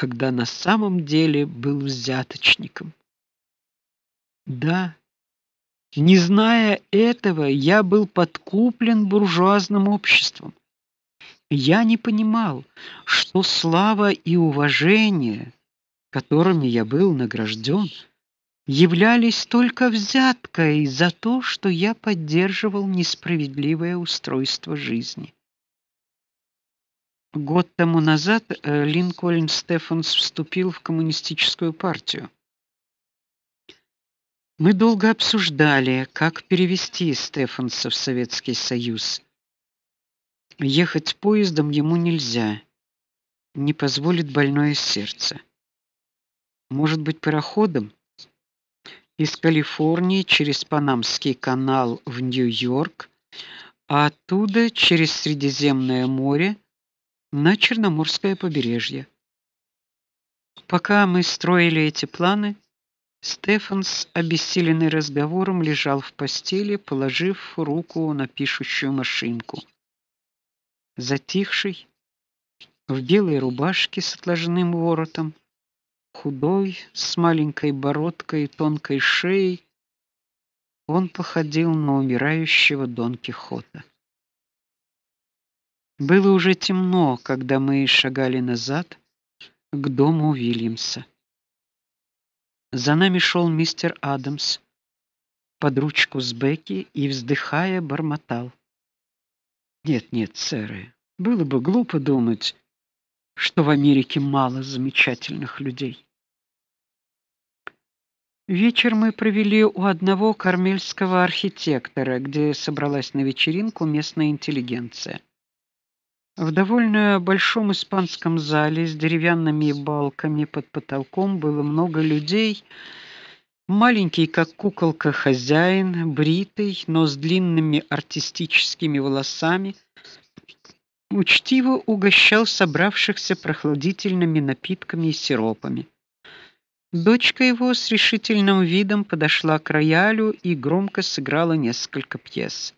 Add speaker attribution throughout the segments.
Speaker 1: когда на самом деле был взяточником. Да, не зная этого, я был подкуплен буржуазным обществом. Я не понимал, что слава и уважение, которыми я был награжден, являлись только взяткой за то, что я поддерживал несправедливое устройство жизни. Год тому назад э, Линкольн Стефанс вступил в коммунистическую партию. Мы долго обсуждали, как перевести Стефанса в Советский Союз. Ехать поездом ему нельзя. Не позволит больное сердце. Может быть, пароходом? Из Калифорнии через Панамский канал в Нью-Йорк, а оттуда через Средиземное море на Черноморское побережье. Пока мы строили эти планы, Стефанс, обессиленный разговором, лежал в постели, положив руку на пишущую машинку затихший, в белой рубашке с отложенным воротом, худой, с маленькой бородкой и тонкой шеей, он походил на умирающего Дон Кихота. Было уже темно, когда мы шагали назад к дому Уильямса. За нами шел мистер Адамс под ручку с Бекки и вздыхая бормотал: нет, нет, сэры. Было бы глупо думать, что в Америке мало замечательных людей. Вечер мы провели у одного кармельского архитектора, где собралась на вечеринку местная интеллигенция. В довольно большом испанском зале с деревянными балками под потолком было много людей, Маленький, как куколка, хозяин, бритый, но с длинными артистическими волосами, учтиво угощал собравшихся прохладительными напитками и сиропами. Дочка его с решительным видом подошла к роялю и громко сыграла несколько пьес.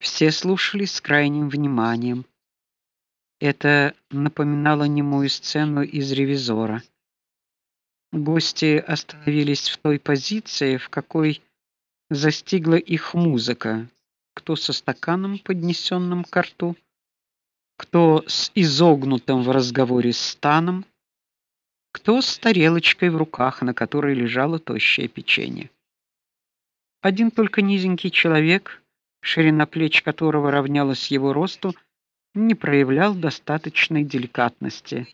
Speaker 1: Все слушали с крайним вниманием. Это напоминало немую сцену из ревизора. Гости остановились в той позиции, в какой застигла их музыка. Кто со стаканом, поднесенным к рту, кто с изогнутым в разговоре станом, кто с тарелочкой в руках, на которой лежало тощее печенье. Один только низенький человек, ширина плеч которого равнялась его росту, не проявлял достаточной деликатности.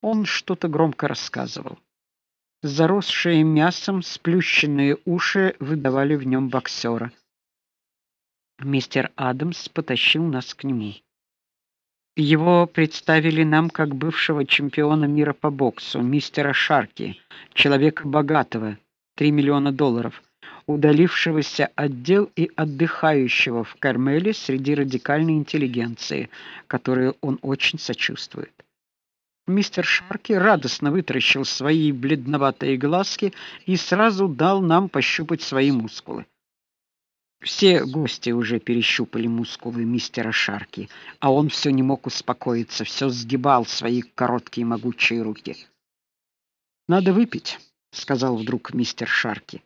Speaker 1: Он что-то громко рассказывал. Заросшие мясом сплющенные уши выдавали в нем боксера. Мистер Адамс потащил нас к нему. Его представили нам как бывшего чемпиона мира по боксу, мистера Шарки, человека богатого, 3 миллиона долларов, удалившегося от дел и отдыхающего в Кармеле среди радикальной интеллигенции, которой он очень сочувствует. Мистер Шарки радостно вытаращил свои бледноватые глазки и сразу дал нам пощупать свои мускулы. Все гости уже перещупали мускулы мистера Шарки, а он все не мог успокоиться, все сгибал свои короткие могучие руки. Надо выпить, сказал вдруг мистер Шарки.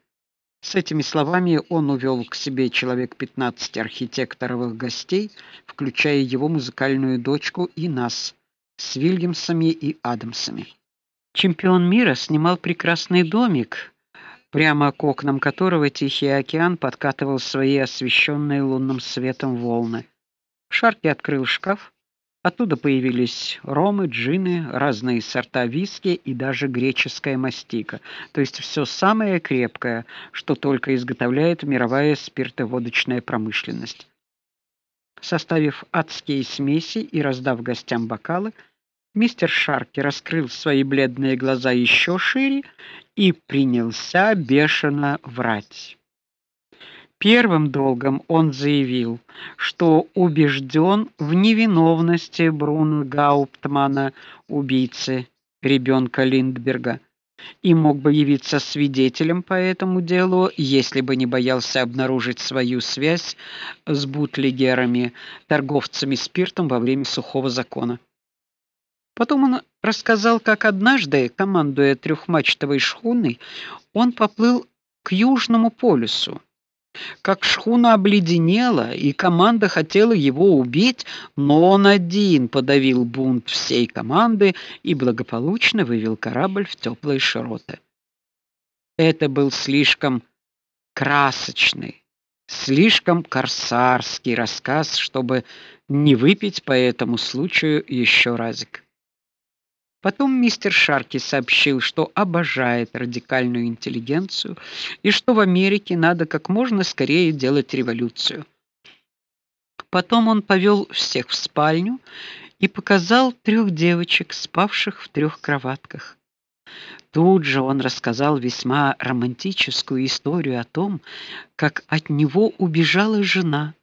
Speaker 1: С этими словами он увел к себе человек 15 архитекторовых гостей, включая его музыкальную дочку и нас с Вильямсами и Адамсами. Чемпион мира снимал прекрасный домик, прямо к окнам которого Тихий океан подкатывал свои освещенные лунным светом волны. Шарки открыл шкаф, оттуда появились ромы, джины, разные сорта виски и даже греческая мастика, то есть все самое крепкое, что только изготовляет мировая спиртоводочная промышленность. Составив адские смеси и раздав гостям бокалы, мистер Шарки раскрыл свои бледные глаза еще шире и принялся бешено врать. Первым долгом он заявил, что убежден в невиновности Бруно Гауптмана, убийцы ребенка Линдберга и мог бы явиться свидетелем по этому делу, если бы не боялся обнаружить свою связь с бутлегерами, торговцами спиртом во время сухого закона. Потом он рассказал, как однажды, командуя трехмачтовой шхуной, он поплыл к южному полюсу. Как шхуна обледенела, и команда хотела его убить, но он один подавил бунт всей команды и благополучно вывел корабль в теплые широты. Это был слишком красочный, слишком корсарский рассказ, чтобы не выпить по этому случаю еще разик. Потом мистер Шарки сообщил, что обожает радикальную интеллигенцию и что в Америке надо как можно скорее делать революцию. Потом он повел всех в спальню и показал трех девочек, спавших в трех кроватках. Тут же он рассказал весьма романтическую историю о том, как от него убежала жена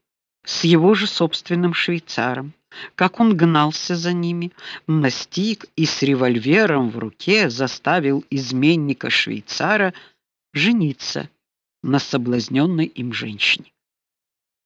Speaker 1: с его же собственным швейцаром как он гнался за ними, настиг и с револьвером в руке заставил изменника швейцара жениться на соблазненной им женщине.